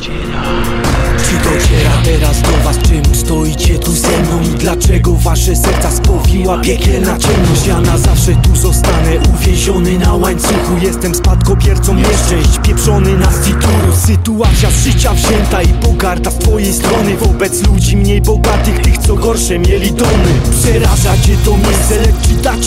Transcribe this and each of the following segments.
Czy dociera teraz do was, czemu stoicie tu ze mną I dlaczego wasze serca spowiła piekielna ciemność Ja na zawsze tu zostanę uwięziony na łańcuchu. Jestem spadkobiercą nieszczęść, pieprzony na cituru Sytuacja z życia wzięta i pogarda z twojej strony. Wobec ludzi mniej bogatych, tych co gorsze mieli domy. Przeraża cię to miejsce, lecz czy da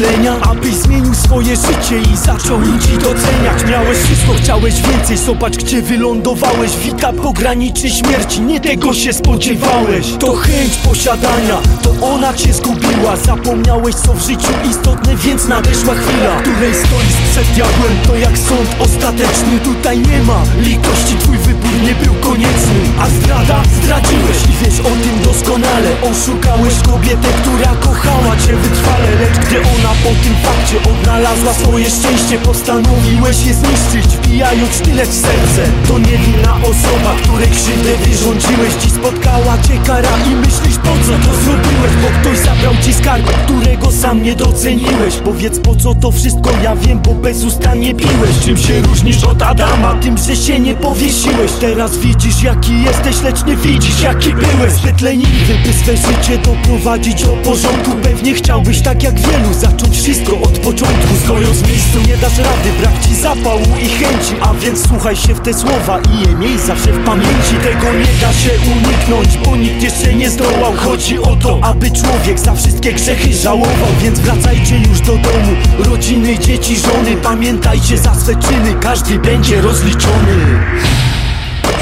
myślenia Abyś zmienił swoje życie i zaczął ludzi doceniać. Miałeś wszystko, chciałeś więcej, zobacz gdzie wylądowałeś. Wita pograniczy śmierci, nie tego się spodziewałeś. To chęć posiadania, to ona cię zgubiła. Zapomniałeś co w życiu istotne, więc nadeszła chwila Której stoisz przed diabłem, to jak sąd ostateczny. Tutaj nie ma litości, twój wybór nie był konieczny A zdrada, zdradziłeś i wiesz o tym doskonale. Oszukałeś kobietę, która kochała cię wytrwale. Lecz gdy ona po tym fakcie odnalazła swoje szczęście Postanowiłeś je zniszczyć, wbijając tyle w serce. To niewinna osoba, której krzywdę wyrządziłeś. Ci spotkała cię kara i myślisz po co to zrobiłeś? Bo ktoś zabrał ci skarb, którego sam nie doceniłeś. Powiedz po co to wszystko, ja wiem, bo bezustannie piłeś. Czym się różnisz od Adama? Tym, że się nie powiesiłeś. Teraz widzisz jaki jesteś, lecz nie widzisz jaki byłeś. Zbyt leniwy, by swe życie doprowadzić do porządku. Pewnie chciałbyś tak jak wielu zacząć wszystko od początku. Stojąc w miejscu nie dasz rady, brak ci zapału i chęci. A więc słuchaj się w te słowa i je miej zawsze w pamięci. Tego nie da się uniknąć, bo nikt jeszcze nie zdołał. Chodzi o to, aby człowiek za wszystkie grzechy żałował. Więc wracajcie już do domu, rodziny, dzieci, żony. Pamiętajcie za swe czyny, każdy będzie rozliczony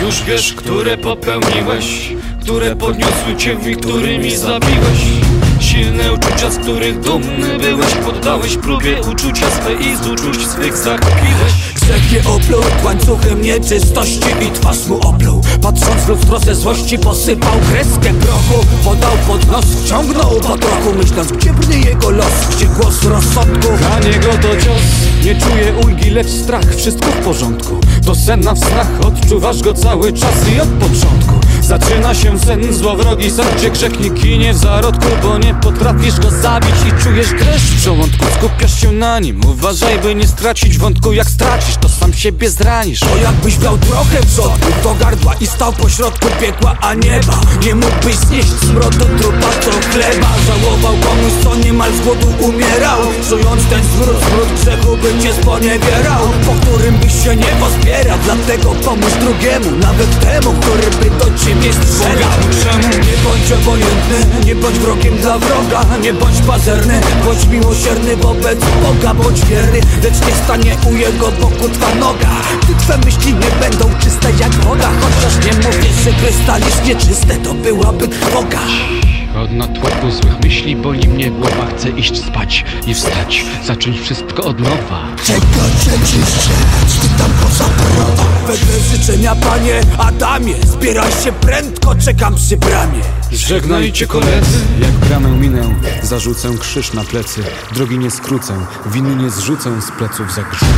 Już wiesz, które popełniłeś Które podniosły cię i którymi zabiłeś. Silne uczucia, z których dumny byłeś Poddałeś próbie uczucia swe i z uczuć swych zakupiłeś. Grzech je łańcuchem nieczystości i twarz mu opluł. Patrząc w lustro ze złości posypał kreskę prochu. Podał pod nos, wciągnął po trochu Myśląc gdzie brnie jego los, gdzie głos rozsądku. Dla niego to cios Nie czuje ulgi, lecz strach. Wszystko w porządku. To sen na snach Odczuwasz go cały czas i od początku Zaczyna się sen, złowrogi sen Gdzie grzech nie kinie w zarodku Bo nie potrafisz go zabić I czujesz dreszcz w żołądku Skupiasz się na nim Uważaj, by nie stracić wątku. Jak stracisz, to sam siebie zranisz. To jakbyś miał trochę wrzątku do gardła I stał pośrodku piekła, a nieba. Nie mógłbyś znieść smrodu trupa co chleba. Żałował komuś, co niemal z głodu umierał. Czując ten smród, smród grzechu by cię sponiewierał. Po którym byś się nie pozbierał Dlatego pomóż drugiemu, nawet temu, który by ciebie strzelał Nie bądź obojętny, nie bądź wrogiem dla wroga Nie bądź pazerny, bądź miłosierny wobec Boga Bądź wierny, lecz nie stanie u jego boku twa noga. Gdy twe myśli nie będą czyste jak woda Chociaż nie mówię, że krystalicznie czyste to byłaby trwoga Od natłoku złych myśli boli mnie głowa Chcę iść spać i wstać Zacząć wszystko od nowa. Czego cię Życzenia panie Adamie. Zbieraj się prędko, czekam przy bramie. Żegnajcie koledzy. Jak bramę minę, zarzucę krzyż na plecy. Drogi nie skrócę, winy nie zrzucę z pleców za grzech